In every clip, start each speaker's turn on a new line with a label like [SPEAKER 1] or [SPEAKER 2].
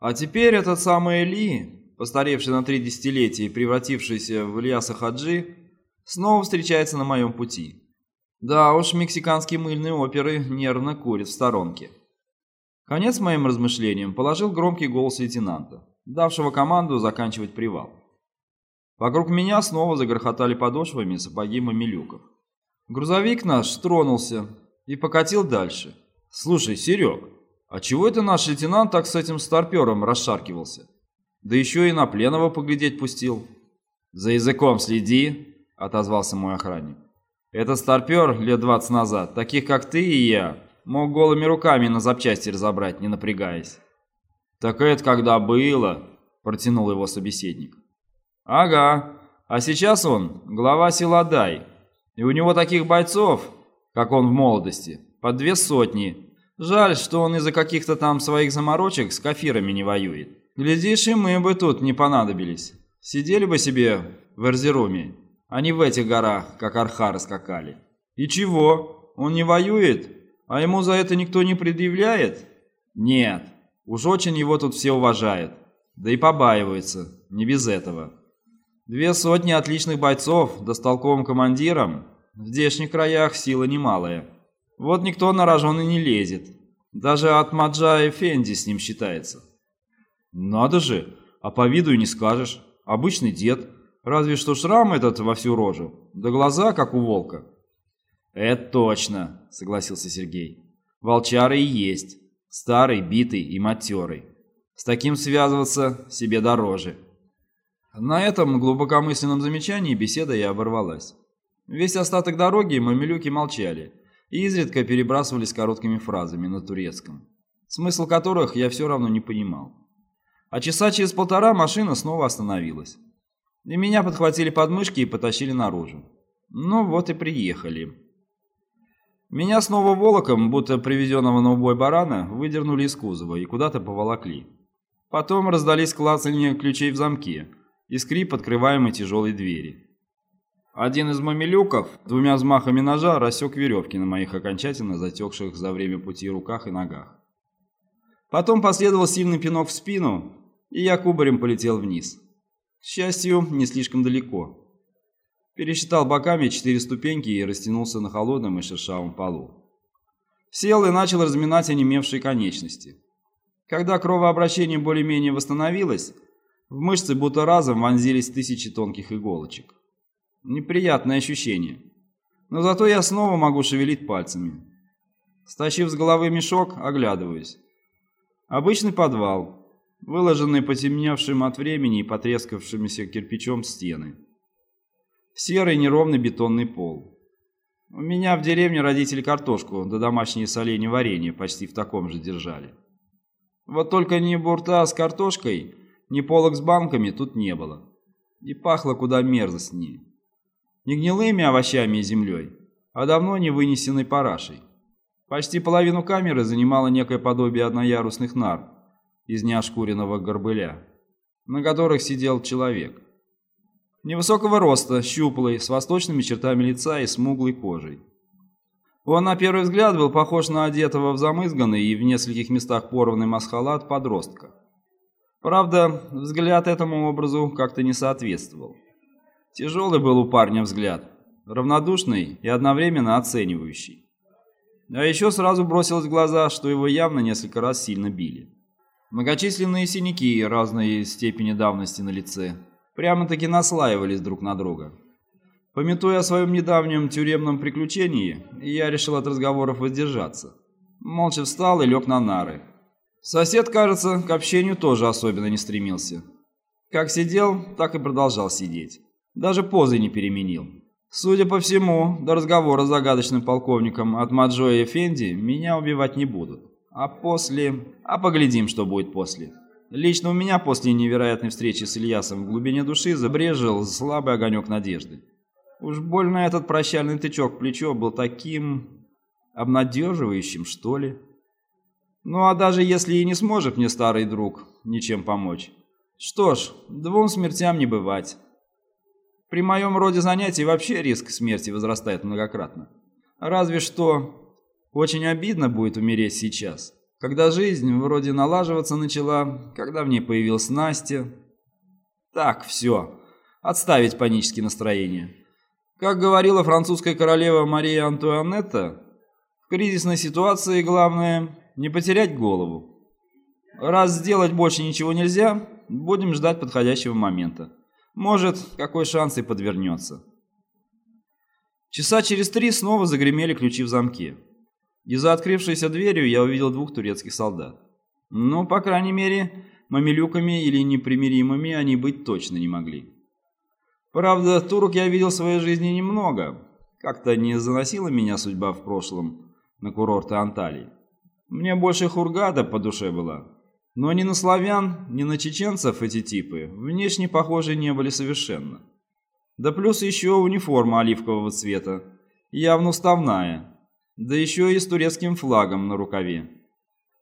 [SPEAKER 1] А теперь этот самый Ли, постаревший на три десятилетия и превратившийся в Ильяса Хаджи, снова встречается на моем пути. Да уж, мексиканские мыльные оперы нервно курят в сторонке. Конец моим размышлениям положил громкий голос лейтенанта, давшего команду заканчивать привал. Вокруг меня снова загрохотали подошвами сапоги мамилюков. Грузовик наш тронулся и покатил дальше. «Слушай, Серег, а чего это наш лейтенант так с этим старпером расшаркивался? Да еще и на пленного поглядеть пустил». «За языком следи», — отозвался мой охранник. Этот старпер лет двадцать назад, таких как ты и я, мог голыми руками на запчасти разобрать, не напрягаясь. «Так это когда было?» – протянул его собеседник. «Ага, а сейчас он глава села Дай, и у него таких бойцов, как он в молодости, по две сотни. Жаль, что он из-за каких-то там своих заморочек с кафирами не воюет. Глядишь, и мы бы тут не понадобились. Сидели бы себе в Эрзеруме они в этих горах, как архары, скакали. И чего? Он не воюет? А ему за это никто не предъявляет? Нет. Уж очень его тут все уважают. Да и побаиваются. Не без этого. Две сотни отличных бойцов, да с толковым командиром. В здешних краях сила немалая. Вот никто на рожон и не лезет. Даже от Маджа Фенди с ним считается. Надо же, а по виду и не скажешь. Обычный дед. Разве что шрам этот во всю рожу, да глаза, как у волка. «Это точно», — согласился Сергей. «Волчары и есть. Старый, битый и матерый. С таким связываться себе дороже». На этом глубокомысленном замечании беседа и оборвалась. Весь остаток дороги мамилюки молчали и изредка перебрасывались короткими фразами на турецком, смысл которых я все равно не понимал. А часа через полтора машина снова остановилась. И меня подхватили подмышки и потащили наружу. Ну вот и приехали. Меня снова волоком, будто привезенного на убой барана, выдернули из кузова и куда-то поволокли. Потом раздались клацанье ключей в замке и скрип открываемой тяжелой двери. Один из мамилюков двумя взмахами ножа рассек веревки на моих окончательно затекших за время пути руках и ногах. Потом последовал сильный пинок в спину, и я кубарем полетел вниз. К счастью, не слишком далеко. Пересчитал боками четыре ступеньки и растянулся на холодном и шершавом полу. Сел и начал разминать онемевшие конечности. Когда кровообращение более-менее восстановилось, в мышцы будто разом вонзились тысячи тонких иголочек. Неприятное ощущение. Но зато я снова могу шевелить пальцами. Стащив с головы мешок, оглядываюсь. Обычный подвал, выложенные потемневшим от времени и потрескавшимся кирпичом стены. Серый неровный бетонный пол. У меня в деревне родители картошку да домашние соленья варенье почти в таком же держали. Вот только ни бурта с картошкой, ни полок с банками тут не было. И пахло куда мерзостнее. Не гнилыми овощами и землей, а давно не вынесенной парашей. Почти половину камеры занимало некое подобие одноярусных нар, из неошкуренного горбыля, на которых сидел человек. Невысокого роста, щуплый, с восточными чертами лица и смуглой кожей. Он на первый взгляд был похож на одетого в замызганный и в нескольких местах порванный масхалат подростка. Правда, взгляд этому образу как-то не соответствовал. Тяжелый был у парня взгляд, равнодушный и одновременно оценивающий. А еще сразу бросилось в глаза, что его явно несколько раз сильно били. Многочисленные синяки разной степени давности на лице прямо-таки наслаивались друг на друга. Пометуя о своем недавнем тюремном приключении, я решил от разговоров воздержаться. Молча встал и лег на нары. Сосед, кажется, к общению тоже особенно не стремился. Как сидел, так и продолжал сидеть. Даже позы не переменил. Судя по всему, до разговора с загадочным полковником от Маджоя Фенди меня убивать не будут. А после... А поглядим, что будет после. Лично у меня после невероятной встречи с Ильясом в глубине души забрежил слабый огонек надежды. Уж больно этот прощальный тычок в плечо был таким... обнадеживающим, что ли. Ну а даже если и не сможет мне старый друг ничем помочь. Что ж, двум смертям не бывать. При моем роде занятий вообще риск смерти возрастает многократно. Разве что очень обидно будет умереть сейчас, когда жизнь вроде налаживаться начала, когда в ней появилась Настя. Так, все, отставить панические настроения. Как говорила французская королева Мария Антуанетта, в кризисной ситуации главное не потерять голову. Раз сделать больше ничего нельзя, будем ждать подходящего момента. Может, какой шанс и подвернется. Часа через три снова загремели ключи в замке. И за открывшейся дверью я увидел двух турецких солдат. Ну, по крайней мере, мамилюками или непримиримыми они быть точно не могли. Правда, турок я видел в своей жизни немного. Как-то не заносила меня судьба в прошлом на курорты Анталии. Мне больше Хургада по душе была. Но ни на славян, ни на чеченцев эти типы внешне похожи не были совершенно. Да плюс еще униформа оливкового цвета, явно уставная, да еще и с турецким флагом на рукаве.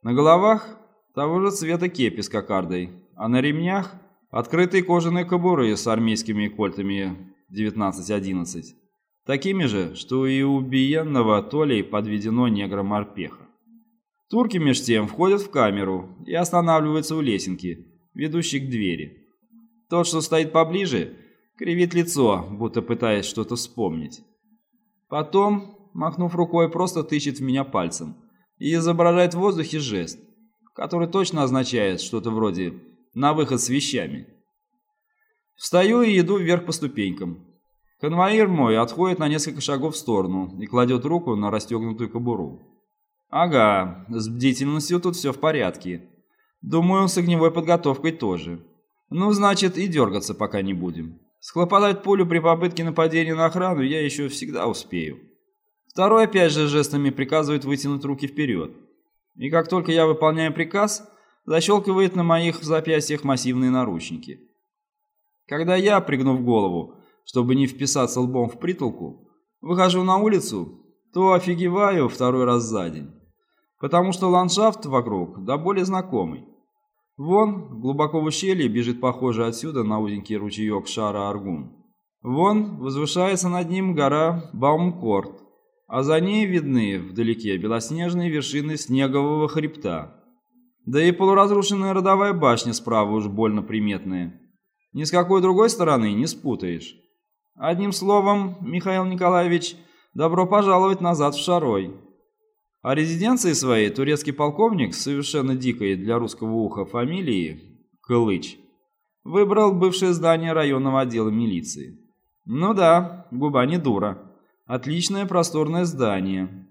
[SPEAKER 1] На головах того же цвета кепи с кокардой, а на ремнях открытые кожаные кобуры с армейскими кольтами 1911, такими же, что и у биенного Толей подведено негра-морпеха. Турки меж тем входят в камеру и останавливаются у лесенки, ведущей к двери. Тот, что стоит поближе, Кривит лицо, будто пытаясь что-то вспомнить. Потом, махнув рукой, просто тычет в меня пальцем и изображает в воздухе жест, который точно означает что-то вроде «на выход с вещами». Встаю и иду вверх по ступенькам. Конвоир мой отходит на несколько шагов в сторону и кладет руку на расстегнутую кобуру. Ага, с бдительностью тут все в порядке. Думаю, с огневой подготовкой тоже. Ну, значит, и дергаться пока не будем. Схлопотать пулю при попытке нападения на охрану я еще всегда успею. Второй опять же жестами приказывает вытянуть руки вперед. И как только я выполняю приказ, защелкивает на моих запястьях массивные наручники. Когда я, пригнув голову, чтобы не вписаться лбом в притолку, выхожу на улицу, то офигеваю второй раз за день. Потому что ландшафт вокруг да более знакомый. Вон, глубоко в ущелье, бежит похоже отсюда на узенький ручеек шара Аргун. Вон, возвышается над ним гора Баумкорт, а за ней видны вдалеке белоснежные вершины снегового хребта. Да и полуразрушенная родовая башня справа уж больно приметная. Ни с какой другой стороны не спутаешь. Одним словом, Михаил Николаевич, добро пожаловать назад в Шарой. О резиденции своей турецкий полковник, совершенно дикой для русского уха фамилии Кылыч, выбрал бывшее здание районного отдела милиции. Ну да, губа не дура. Отличное просторное здание.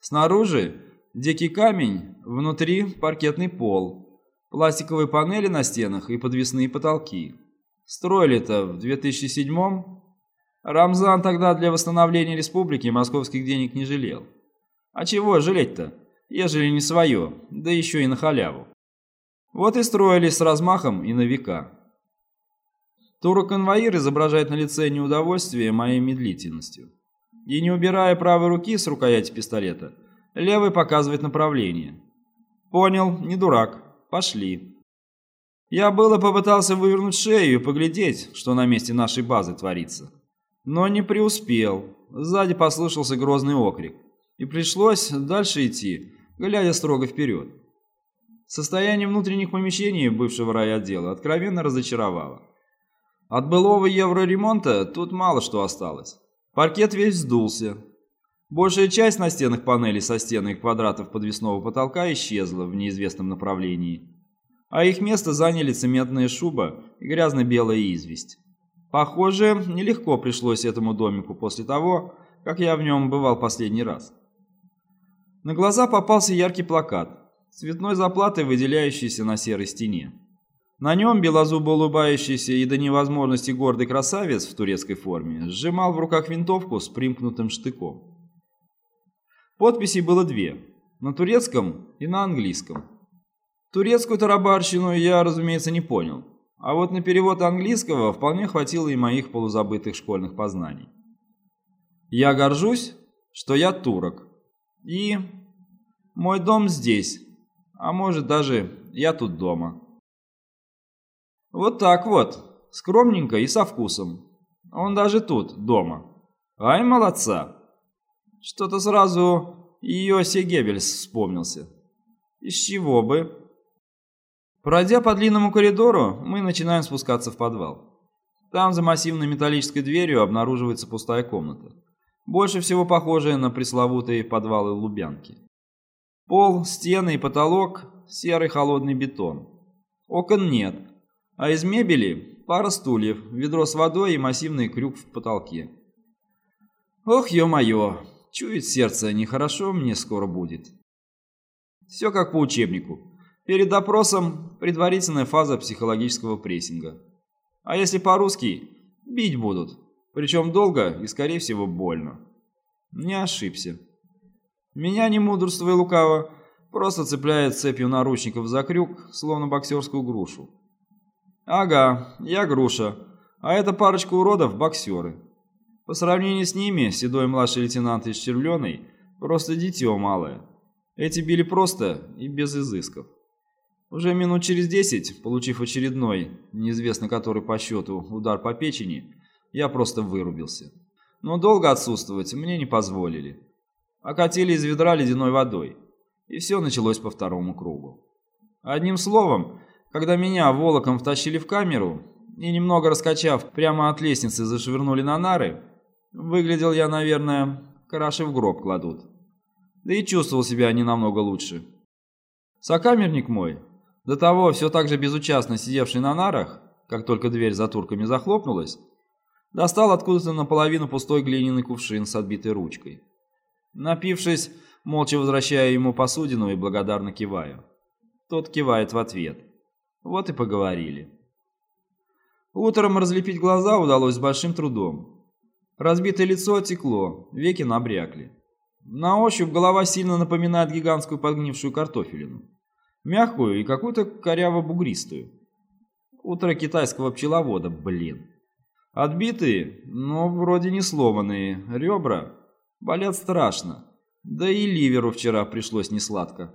[SPEAKER 1] Снаружи дикий камень, внутри паркетный пол, пластиковые панели на стенах и подвесные потолки. Строили-то в 2007-м. Рамзан тогда для восстановления республики московских денег не жалел. А чего жалеть-то, ежели не свое, да еще и на халяву. Вот и строились с размахом и на века. Турок-конвоир изображает на лице неудовольствие моей медлительностью. И не убирая правой руки с рукояти пистолета, левый показывает направление. Понял, не дурак, пошли. Я было попытался вывернуть шею и поглядеть, что на месте нашей базы творится. Но не преуспел. Сзади послышался грозный окрик и пришлось дальше идти, глядя строго вперед. Состояние внутренних помещений бывшего райотдела откровенно разочаровало. От былого евроремонта тут мало что осталось. Паркет весь сдулся. Большая часть настенных панелей со стены квадратов подвесного потолка исчезла в неизвестном направлении, а их место заняли цементная шуба и грязно-белая известь. Похоже, нелегко пришлось этому домику после того, как я в нем бывал последний раз. На глаза попался яркий плакат, цветной заплатой выделяющийся на серой стене. На нем белозубо улыбающийся и до невозможности гордый красавец в турецкой форме сжимал в руках винтовку с примкнутым штыком. Подписей было две, на турецком и на английском. Турецкую тарабарщину я, разумеется, не понял, а вот на перевод английского вполне хватило и моих полузабытых школьных познаний. Я горжусь, что я турок, и мой дом здесь, а может даже я тут дома. Вот так вот, скромненько и со вкусом. Он даже тут, дома. Ай, молодца. Что-то сразу Йоси Геббельс вспомнился. Из чего бы? Пройдя по длинному коридору, мы начинаем спускаться в подвал. Там за массивной металлической дверью обнаруживается пустая комната. Больше всего похожая на пресловутые подвалы Лубянки. Пол, стены и потолок – серый холодный бетон. Окон нет, а из мебели – пара стульев, ведро с водой и массивный крюк в потолке. Ох, ё-моё, чует сердце, нехорошо мне скоро будет. Все как по учебнику. Перед допросом предварительная фаза психологического прессинга. А если по-русски, бить будут. Причем долго и, скорее всего, больно. Не ошибся. Меня, не мудрство и лукаво, просто цепляет цепью наручников за крюк, словно боксерскую грушу. Ага, я груша, а эта парочка уродов – боксеры. По сравнению с ними, седой младший лейтенант из Червленой – просто дитё малое. Эти били просто и без изысков. Уже минут через десять, получив очередной, неизвестно который по счету, удар по печени, я просто вырубился. Но долго отсутствовать мне не позволили. Окатили из ведра ледяной водой, и все началось по второму кругу. Одним словом, когда меня волоком втащили в камеру и, немного раскачав, прямо от лестницы зашвырнули на нары, выглядел я, наверное, краши в гроб кладут. Да и чувствовал себя не намного лучше. Сокамерник мой, до того все так же безучастно сидевший на нарах, как только дверь за турками захлопнулась, достал откуда-то наполовину пустой глиняный кувшин с отбитой ручкой. Напившись, молча возвращаю ему посудину и благодарно киваю. Тот кивает в ответ. Вот и поговорили. Утром разлепить глаза удалось с большим трудом. Разбитое лицо отекло, веки набрякли. На ощупь голова сильно напоминает гигантскую подгнившую картофелину мягкую и какую-то коряво-бугристую. Утро китайского пчеловода, блин. Отбитые, но вроде не сломанные, ребра болят страшно. Да и ливеру вчера пришлось несладко.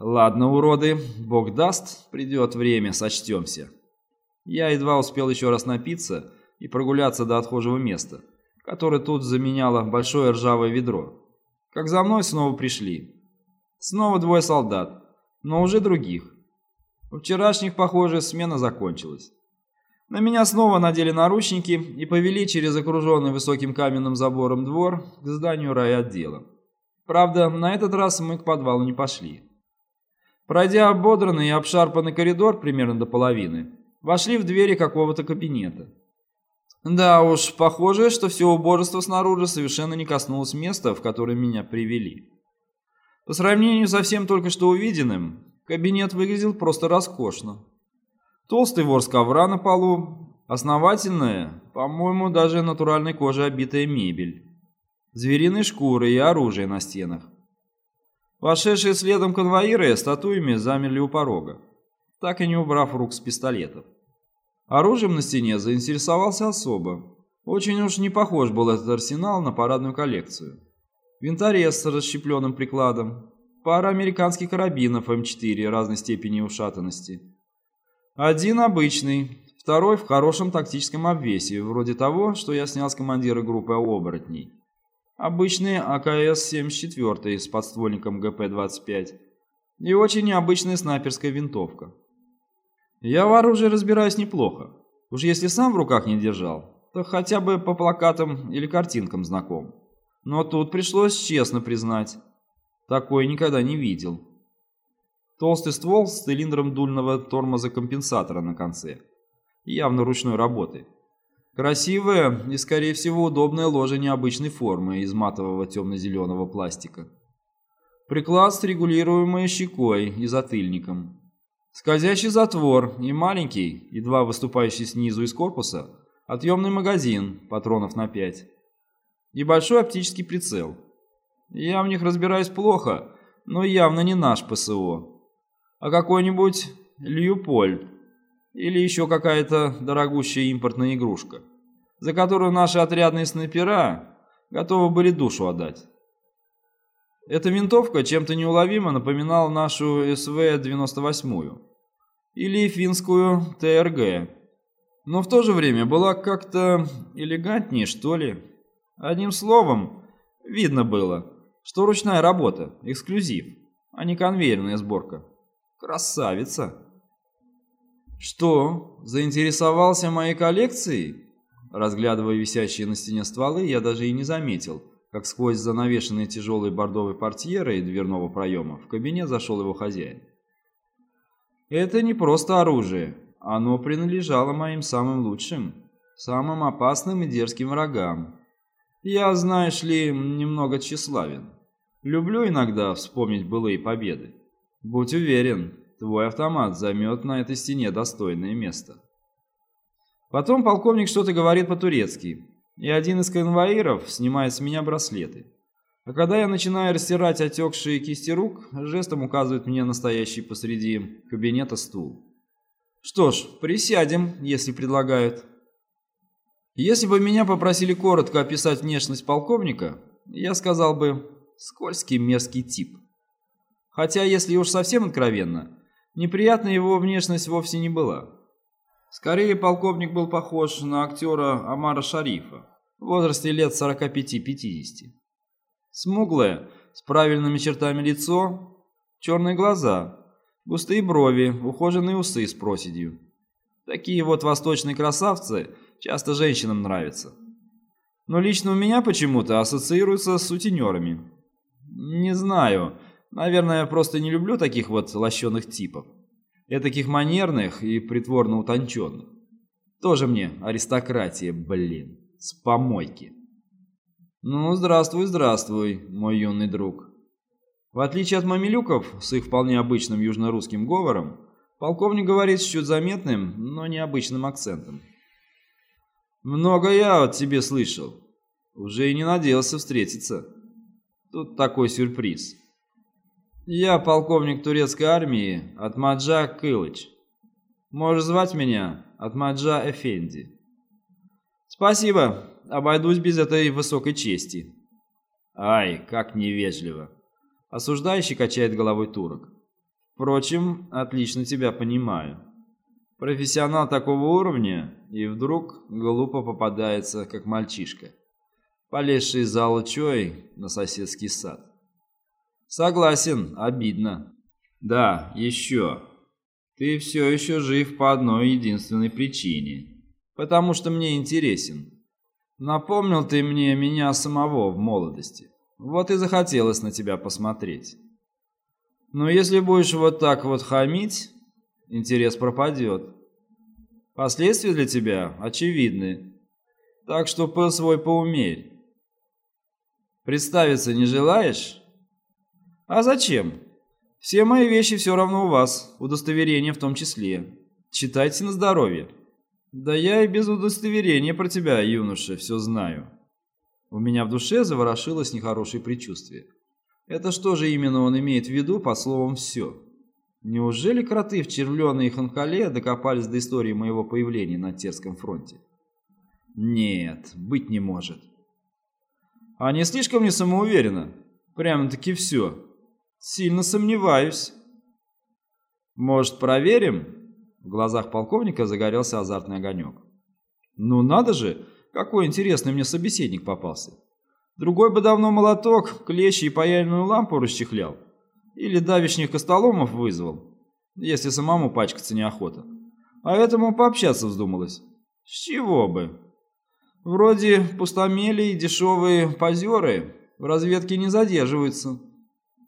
[SPEAKER 1] Ладно, уроды, бог даст, придет время, сочтемся. Я едва успел еще раз напиться и прогуляться до отхожего места, которое тут заменяло большое ржавое ведро. Как за мной снова пришли. Снова двое солдат, но уже других. У вчерашних, похоже, смена закончилась. На меня снова надели наручники и повели через окруженный высоким каменным забором двор к зданию райотдела. Правда, на этот раз мы к подвалу не пошли. Пройдя ободранный и обшарпанный коридор примерно до половины, вошли в двери какого-то кабинета. Да уж, похоже, что все убожество снаружи совершенно не коснулось места, в которое меня привели. По сравнению со всем только что увиденным, кабинет выглядел просто роскошно. Толстый ворс ковра на полу, основательная, по-моему, даже натуральной кожей обитая мебель, звериные шкуры и оружие на стенах. Вошедшие следом конвоиры статуями замерли у порога, так и не убрав рук с пистолетов. Оружием на стене заинтересовался особо. Очень уж не похож был этот арсенал на парадную коллекцию винторез с расщепленным прикладом, пара американских карабинов М4 разной степени ушатанности. Один обычный, второй в хорошем тактическом обвесе, вроде того, что я снял с командира группы оборотней. Обычный АКС-74 с подствольником ГП-25 и очень необычная снайперская винтовка. Я в оружии разбираюсь неплохо. Уж если сам в руках не держал, то хотя бы по плакатам или картинкам знаком. Но тут пришлось честно признать. Такой никогда не видел. Толстый ствол с цилиндром дульного тормоза-компенсатора на конце. Явно ручной работы. Красивое и, скорее всего, удобное ложе необычной формы из матового темно-зеленого пластика. Приклад с регулируемой щекой и затыльником. Скользящий затвор и маленький, едва выступающий снизу из корпуса, отъемный магазин, патронов на 5 и большой оптический прицел. Я в них разбираюсь плохо, но явно не наш ПСО, а какой-нибудь Льюполь или еще какая-то дорогущая импортная игрушка, за которую наши отрядные снайпера готовы были душу отдать. Эта винтовка чем-то неуловимо напоминала нашу СВ-98 или финскую ТРГ, но в то же время была как-то элегантнее, что ли. Одним словом, видно было, что ручная работа, эксклюзив. а не конвейерная сборка. Красавица. Что, заинтересовался моей коллекцией? Разглядывая висящие на стене стволы, я даже и не заметил, как сквозь занавешенные тяжелые бордовые портьеры и дверного проема в кабинет зашел его хозяин. Это не просто оружие, оно принадлежало моим самым лучшим, самым опасным и дерзким врагам. Я, знаешь ли, немного тщеславен. Люблю иногда вспомнить былые победы. Будь уверен, твой автомат займет на этой стене достойное место. Потом полковник что-то говорит по-турецки, и один из конвоиров снимает с меня браслеты. А когда я начинаю растирать отекшие кисти рук, жестом указывает мне настоящий посреди кабинета стул. Что ж, присядем, если предлагают. Если бы меня попросили коротко описать внешность полковника, я сказал бы «скользкий мерзкий тип». Хотя, если уж совсем откровенно, неприятная его внешность вовсе не была. Скорее, полковник был похож на актера Амара Шарифа в возрасте лет 45-50. Смуглое, с правильными чертами лицо, черные глаза, густые брови, ухоженные усы с проседью. Такие вот восточные красавцы – Часто женщинам нравится. Но лично у меня почему-то ассоциируется с сутенерами. Не знаю, наверное, я просто не люблю таких вот лощеных типов. Я таких манерных и притворно утонченных. Тоже мне аристократия, блин, с помойки. Ну, здравствуй, здравствуй, мой юный друг. В отличие от мамилюков с их вполне обычным южно-русским говором, полковник говорит с чуть заметным, но необычным акцентом. Много я от тебе слышал. Уже и не надеялся встретиться. Тут такой сюрприз. Я полковник турецкой армии Атмаджа Кылыч. Можешь звать меня Атмаджа Эфенди. Спасибо, обойдусь без этой высокой чести. Ай, как невежливо. Осуждающий качает головой турок. Впрочем, отлично тебя понимаю. Профессионал такого уровня и вдруг глупо попадается, как мальчишка, полезший за лучой на соседский сад. Согласен, обидно. Да, еще. Ты все еще жив по одной единственной причине. Потому что мне интересен. Напомнил ты мне меня самого в молодости. Вот и захотелось на тебя посмотреть. Но если будешь вот так вот хамить, интерес пропадет. Последствия для тебя очевидны, так что пыл свой поумерь. Представиться не желаешь? А зачем? Все мои вещи все равно у вас, удостоверение в том числе. Читайте на здоровье. Да я и без удостоверения про тебя, юноша, все знаю. У меня в душе заворошилось нехорошее предчувствие. Это что же именно он имеет в виду под словом «все»? Неужели кроты в Червлене Ханкале докопались до истории моего появления на Терском фронте? Нет, быть не может. А не слишком не самоуверенно? Прямо-таки все. Сильно сомневаюсь. Может, проверим? В глазах полковника загорелся азартный огонек. Ну надо же, какой интересный мне собеседник попался. Другой бы давно молоток, клещи и паяльную лампу расчехлял. Или давишних костоломов вызвал, если самому пачкаться неохота. А этому пообщаться вздумалось. С чего бы? Вроде пустомели и дешевые позеры в разведке не задерживаются.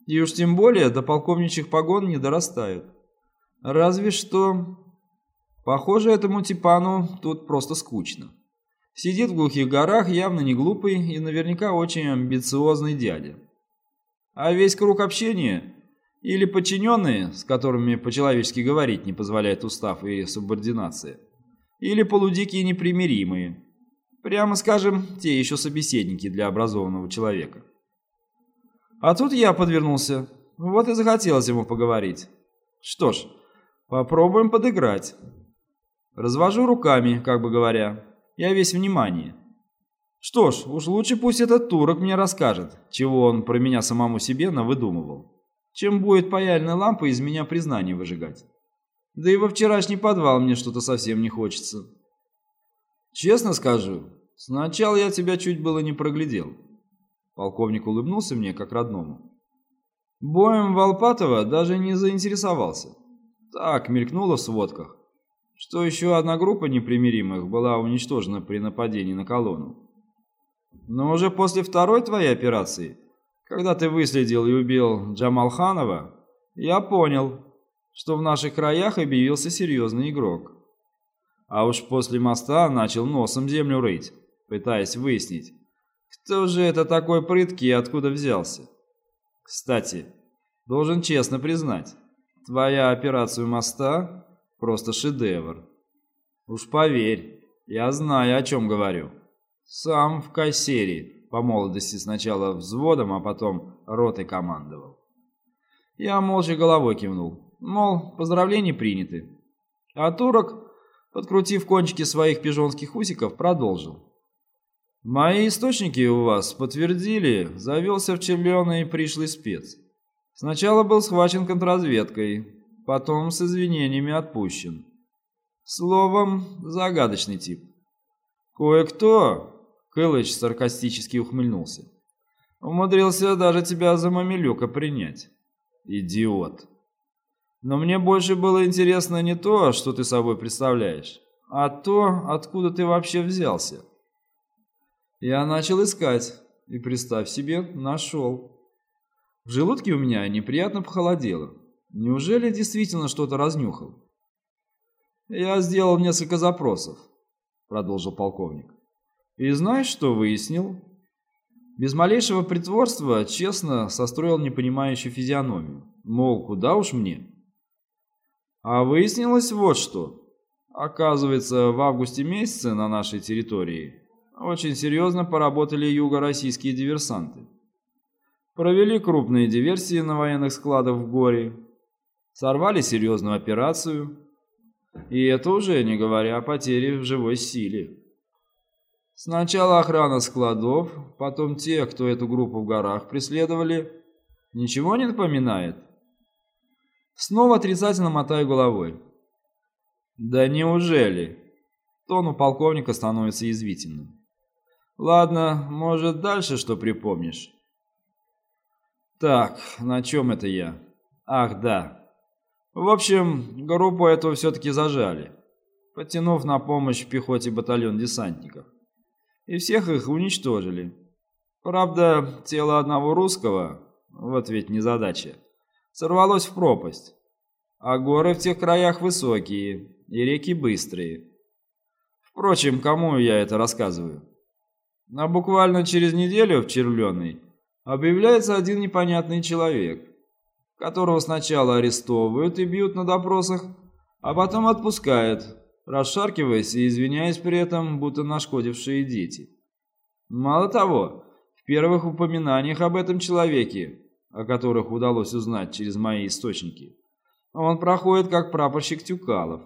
[SPEAKER 1] И уж тем более до полковничьих погон не дорастают. Разве что... Похоже, этому типану тут просто скучно. Сидит в глухих горах, явно не глупый и наверняка очень амбициозный дядя. А весь круг общения или подчиненные, с которыми по-человечески говорить не позволяет устав и субординация, или полудикие непримиримые. Прямо скажем, те еще собеседники для образованного человека. А тут я подвернулся, вот и захотелось ему поговорить. Что ж, попробуем подыграть. Развожу руками, как бы говоря, я весь внимание. Что ж, уж лучше пусть этот турок мне расскажет, чего он про меня самому себе навыдумывал чем будет паяльная лампа из меня признание выжигать. Да и во вчерашний подвал мне что-то совсем не хочется. Честно скажу, сначала я тебя чуть было не проглядел. Полковник улыбнулся мне, как родному. Боем Волпатова даже не заинтересовался. Так, мелькнуло в сводках, что еще одна группа непримиримых была уничтожена при нападении на колонну. Но уже после второй твоей операции, когда ты выследил и убил Джамалханова, я понял, что в наших краях объявился серьезный игрок. А уж после моста начал носом землю рыть, пытаясь выяснить, кто же это такой прыткий и откуда взялся. Кстати, должен честно признать, твоя операция моста просто шедевр. Уж поверь, я знаю, о чем говорю. Сам в Кайсере по молодости сначала взводом, а потом ротой командовал. Я молча головой кивнул, мол, поздравления приняты. А турок, подкрутив кончики своих пижонских усиков, продолжил. Мои источники у вас подтвердили, завелся в червленый пришлый спец. Сначала был схвачен контрразведкой, потом с извинениями отпущен. Словом, загадочный тип. Кое-кто, Кылыч саркастически ухмыльнулся, умудрился даже тебя за мамилюка принять. Идиот. Но мне больше было интересно не то, что ты собой представляешь, а то, откуда ты вообще взялся. Я начал искать, и, представь себе, нашел. В желудке у меня неприятно похолодело. Неужели действительно что-то разнюхал? Я сделал несколько запросов, продолжил полковник. И знаешь, что выяснил? Без малейшего притворства честно состроил непонимающую физиономию. Мол, куда уж мне? А выяснилось вот что. Оказывается, в августе месяце на нашей территории очень серьезно поработали юго-российские диверсанты. Провели крупные диверсии на военных складах в горе, сорвали серьезную операцию, и это уже не говоря о потере в живой силе. Сначала охрана складов, потом те, кто эту группу в горах преследовали. Ничего не напоминает? Снова отрицательно мотаю головой. Да неужели? Тон у полковника становится язвительным. Ладно, может, дальше что припомнишь? Так, на чем это я? Ах, да. В общем, группу эту все-таки зажали, подтянув на помощь пехоте батальон десантников. И всех их уничтожили. Правда, тело одного русского, вот ведь незадача, сорвалось в пропасть. А горы в тех краях высокие, и реки быстрые. Впрочем, кому я это рассказываю? А буквально через неделю в Червленой объявляется один непонятный человек, которого сначала арестовывают и бьют на допросах, а потом отпускают, расшаркиваясь и извиняясь при этом, будто нашкодившие дети. Мало того, в первых упоминаниях об этом человеке, о которых удалось узнать через мои источники, он проходит как прапорщик Тюкалов.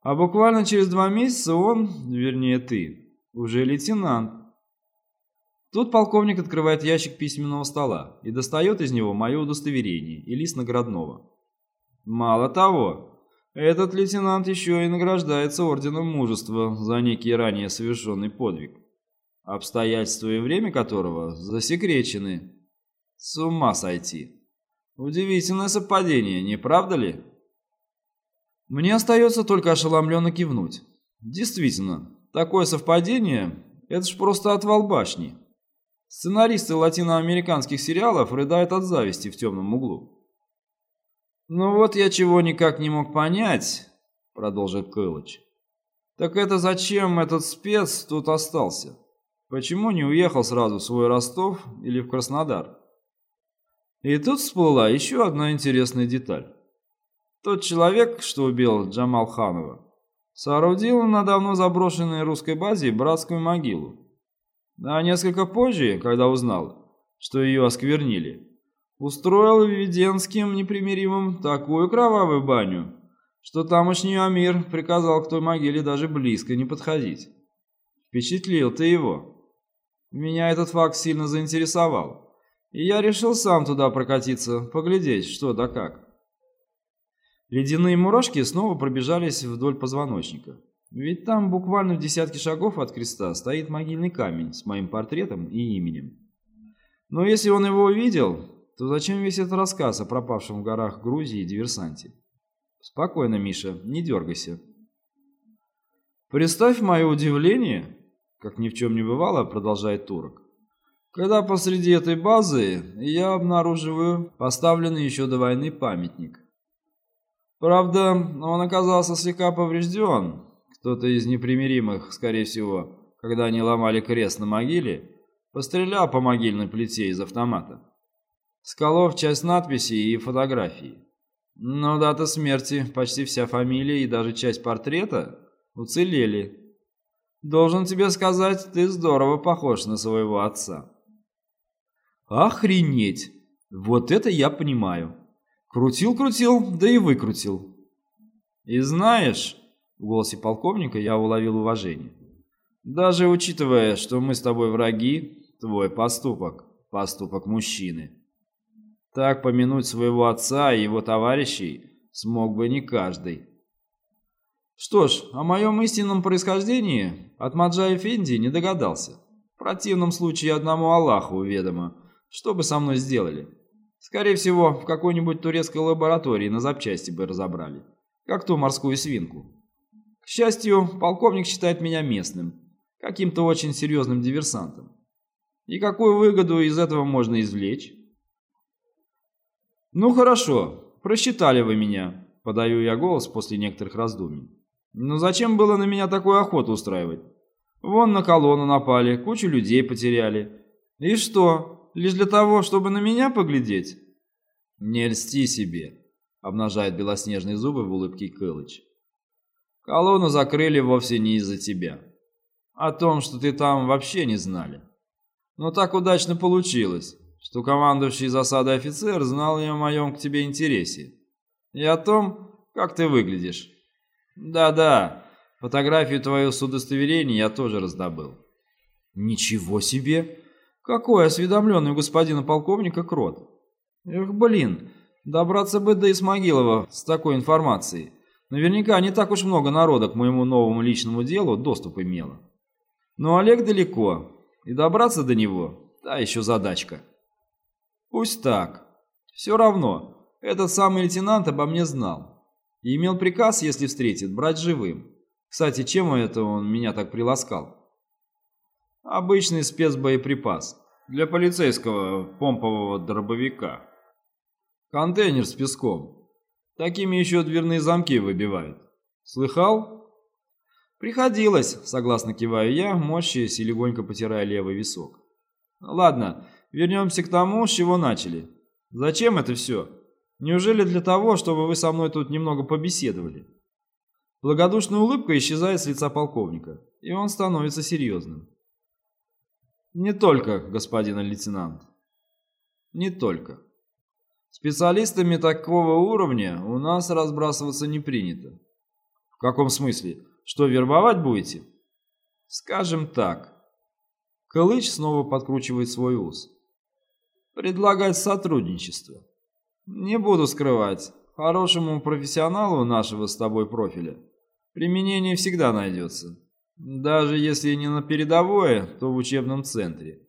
[SPEAKER 1] А буквально через два месяца он, вернее ты, «Уже лейтенант». Тут полковник открывает ящик письменного стола и достает из него мое удостоверение и лист наградного. Мало того, этот лейтенант еще и награждается орденом мужества за некий ранее совершенный подвиг, обстоятельства и время которого засекречены. С ума сойти. Удивительное совпадение, не правда ли? Мне остается только ошеломленно кивнуть. Действительно, Такое совпадение – это ж просто отвал башни. Сценаристы латиноамериканских сериалов рыдают от зависти в темном углу. «Ну вот я чего никак не мог понять», – продолжит Кылыч. «Так это зачем этот спец тут остался? Почему не уехал сразу в свой Ростов или в Краснодар?» И тут всплыла еще одна интересная деталь. Тот человек, что убил Джамал Ханова, соорудил на давно заброшенной русской базе братскую могилу. А несколько позже, когда узнал, что ее осквернили, устроил Введенским непримиримым такую кровавую баню, что тамошний Амир приказал к той могиле даже близко не подходить. Впечатлил ты его. Меня этот факт сильно заинтересовал, и я решил сам туда прокатиться, поглядеть, что да как. Ледяные мурашки снова пробежались вдоль позвоночника. Ведь там буквально в десятке шагов от креста стоит могильный камень с моим портретом и именем. Но если он его увидел, то зачем весь этот рассказ о пропавшем в горах Грузии диверсанте? Спокойно, Миша, не дергайся. Представь мое удивление, как ни в чем не бывало, продолжает турок. Когда посреди этой базы я обнаруживаю поставленный еще до войны памятник. Правда, он оказался слегка поврежден. Кто-то из непримиримых, скорее всего, когда они ломали крест на могиле, пострелял по могильной плите из автомата. Сколов часть надписи и фотографии. Но дата смерти, почти вся фамилия и даже часть портрета уцелели. Должен тебе сказать, ты здорово похож на своего отца. Охренеть! Вот это я понимаю. Крутил-крутил, да и выкрутил. И знаешь, в голосе полковника я уловил уважение. Даже учитывая, что мы с тобой враги, твой поступок – поступок мужчины. Так помянуть своего отца и его товарищей смог бы не каждый. Что ж, о моем истинном происхождении от Маджа Эфенди не догадался. В противном случае одному Аллаху ведомо, что бы со мной сделали. Скорее всего, в какой-нибудь турецкой лаборатории на запчасти бы разобрали, как ту морскую свинку. К счастью, полковник считает меня местным, каким-то очень серьезным диверсантом. И какую выгоду из этого можно извлечь? «Ну хорошо, просчитали вы меня», — подаю я голос после некоторых раздумий. «Но зачем было на меня такую охоту устраивать? Вон на колонну напали, кучу людей потеряли. И что, лишь для того, чтобы на меня поглядеть?» «Не льсти себе», — обнажает белоснежные зубы в улыбке Кылыч. «Колонну закрыли вовсе не из-за тебя. О том, что ты там вообще не знали. Но так удачно получилось что командующий засадой офицер знал и о моем к тебе интересе. И о том, как ты выглядишь. Да-да, фотографию твою с удостоверения я тоже раздобыл. Ничего себе! Какой осведомленный у господина полковника крот. Эх, блин, добраться бы до Исмагилова с такой информацией. Наверняка не так уж много народа к моему новому личному делу доступ имело. Но Олег далеко, и добраться до него – та еще задачка. Пусть так. Все равно, этот самый лейтенант обо мне знал. И имел приказ, если встретит, брать живым. Кстати, чем это он меня так приласкал? Обычный спецбоеприпас. Для полицейского помпового дробовика. Контейнер с песком. Такими еще дверные замки выбивают. Слыхал? Приходилось, согласно киваю я, морщаясь и легонько потирая левый висок. Ладно, Вернемся к тому, с чего начали. Зачем это все? Неужели для того, чтобы вы со мной тут немного побеседовали? Благодушная улыбка исчезает с лица полковника, и он становится серьезным. Не только, господин лейтенант. Не только. Специалистами такого уровня у нас разбрасываться не принято. В каком смысле? Что, вербовать будете? Скажем так. Калыч снова подкручивает свой ус предлагать сотрудничество. Не буду скрывать, хорошему профессионалу нашего с тобой профиля применение всегда найдется. Даже если не на передовое, то в учебном центре.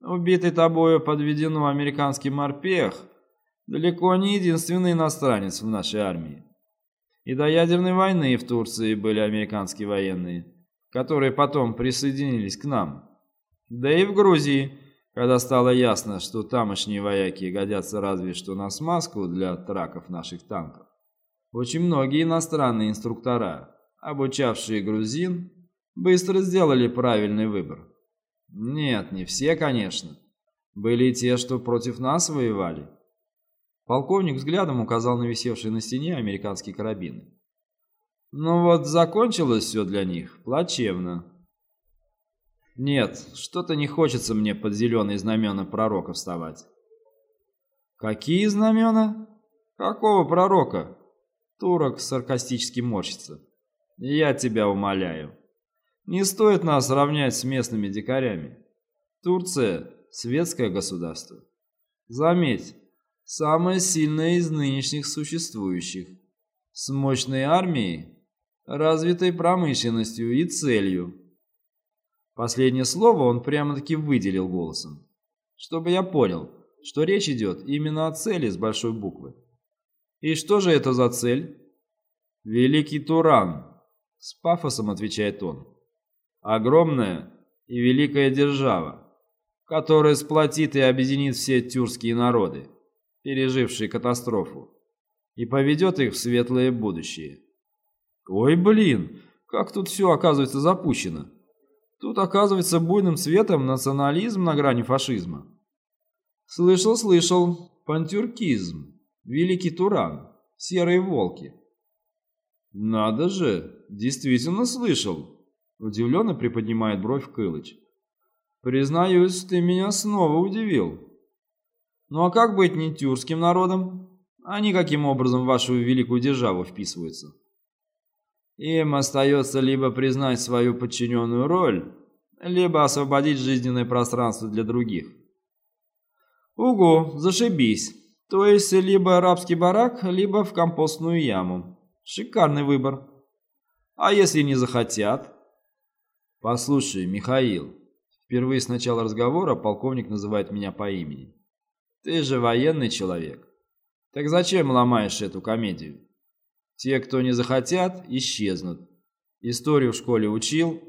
[SPEAKER 1] Убитый тобою подведено американский морпех далеко не единственный иностранец в нашей армии. И до ядерной войны в Турции были американские военные, которые потом присоединились к нам. Да и в Грузии когда стало ясно, что тамошние вояки годятся разве что на смазку для траков наших танков, очень многие иностранные инструктора, обучавшие грузин, быстро сделали правильный выбор. Нет, не все, конечно. Были и те, что против нас воевали. Полковник взглядом указал на висевшие на стене американские карабины. Ну вот, закончилось все для них плачевно. Нет, что-то не хочется мне под зеленые знамена пророка вставать. Какие знамена? Какого пророка? Турок саркастически морщится. Я тебя умоляю. Не стоит нас равнять с местными дикарями. Турция – светское государство. Заметь, самое сильное из нынешних существующих. С мощной армией, развитой промышленностью и целью – Последнее слово он прямо-таки выделил голосом. Чтобы я понял, что речь идет именно о цели с большой буквы. И что же это за цель? Великий Туран, с пафосом отвечает он. Огромная и великая держава, которая сплотит и объединит все тюркские народы, пережившие катастрофу, и поведет их в светлое будущее. Ой, блин, как тут все оказывается запущено. Тут оказывается буйным цветом национализм на грани фашизма. Слышал, слышал, пантюркизм, великий Туран, серые волки. Надо же, действительно слышал. Удивленно приподнимает бровь Кылыч. Признаюсь, ты меня снова удивил. Ну а как быть не тюркским народом? Они каким образом в вашу великую державу вписываются? Им остается либо признать свою подчиненную роль, либо освободить жизненное пространство для других. Угу, зашибись. То есть либо арабский барак, либо в компостную яму. Шикарный выбор. А если не захотят? Послушай, Михаил, впервые с начала разговора полковник называет меня по имени. Ты же военный человек. Так зачем ломаешь эту комедию? Те, кто не захотят, исчезнут. Историю в школе учил,